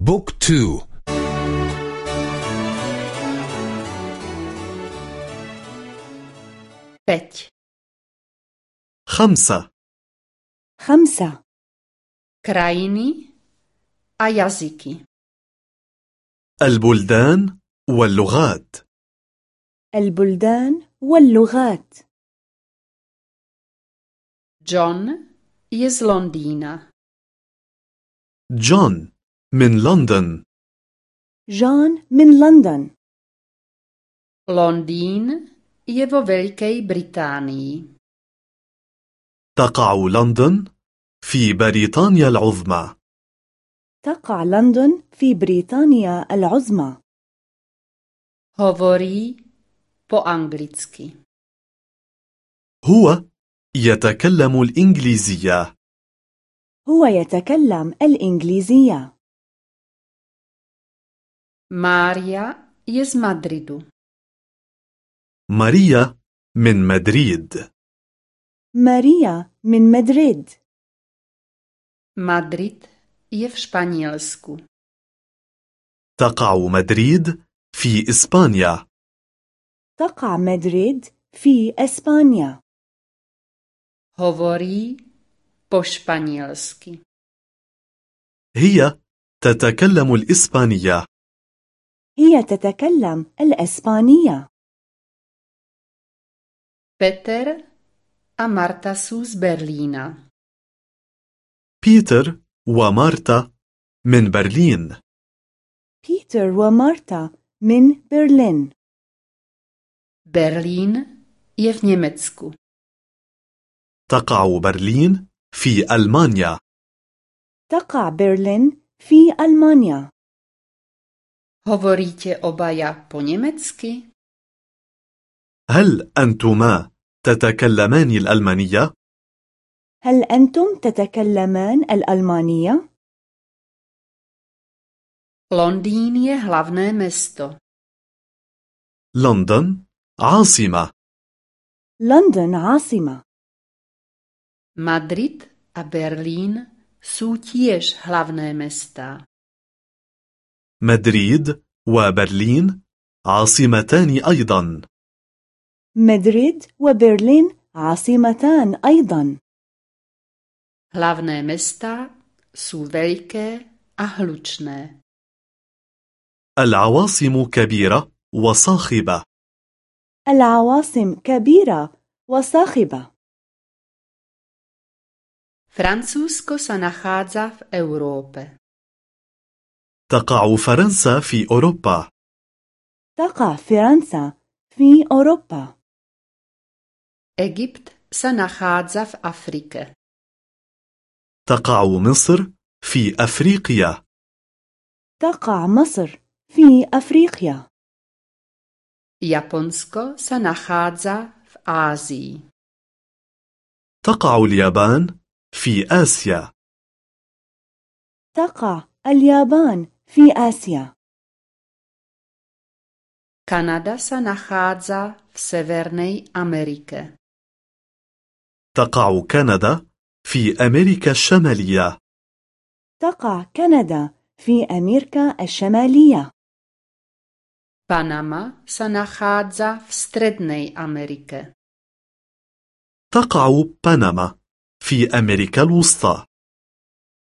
بوك تو. بيت خمسة. خمسة a jazyki. البلدان واللغات. البلدان واللغات. Z Londýna. جون من لندن. جون من لندن Londýn je vo Veľkej Británii. تقع لندن في بريطانيا العظمى. تقع لندن في بريطانيا العظمى. Hovorí po anglicky. هو يتكلم الإنجليزية. هو يتكلم الإنجليزية. Mária je z Madridu. ماريا من مدريد ماريا من مدريد Madrid je v Španělsku. تقع مدريد في إسبانيا تقع مدريد في إسبانيا Hovorí po. هي تتكلم الإسبانية هي تتكلم الإسبانية. Peter a Marta sú z Berlína. بيتر ومارتا من برلين بيتر ومارتا من برلين Berlín je Německu. تقع برلين في ألمانيا. تقع برلين في ألمانيا. Hovoríte obaja po nemecky? هل أنتما تتكلمان الألمانية؟ هل أنتم تتكلمان الألمانية؟ Londýn je hlavné mesto. لندن عاصمة لندن عاصمة Madrid a Berlín sú tiež hlavné mestá. مدريد وبرلين عاصمتان أيضا مدريد وبرلين عاصمتان أيضا Hlavné mestá sú veľké a hlučné. العواصم كبيرة وصاخبة العواصم كبيرة وصاخبة Francúzsko sa nachádza v Európe. تقع فرنسا في أوروبا. تقع فرنسا في أوروبا. Egypt sa nachádza v Afrike. تقع مصر في أفريقيا. تقع مصر في أفريقيا. Japonsko sa nachádza v. تقع اليابان في آسيا. تقع اليابان في آسيا Kanada sa nachádza v Severnej Amerike. تقع كندا في أمريكا الشمالية تقع كندا في أمريكا الشمالية sa nachádza v Strednej Amerike. تقع بنما في أمريكا الوسطى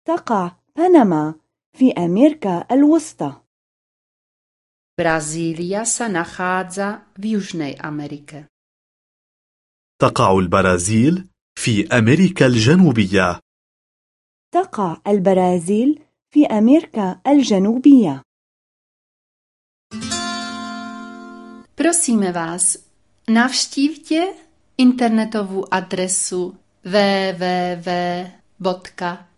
تقع بنما في أمريكا الوسطى Brazília sa nachádza v Južnej Amerike. تقع البرازيل في أمريكا الجنوبية تقع البرازيل في أمريكا الجنوبية Prosíme vás, navštívte internetovou adresu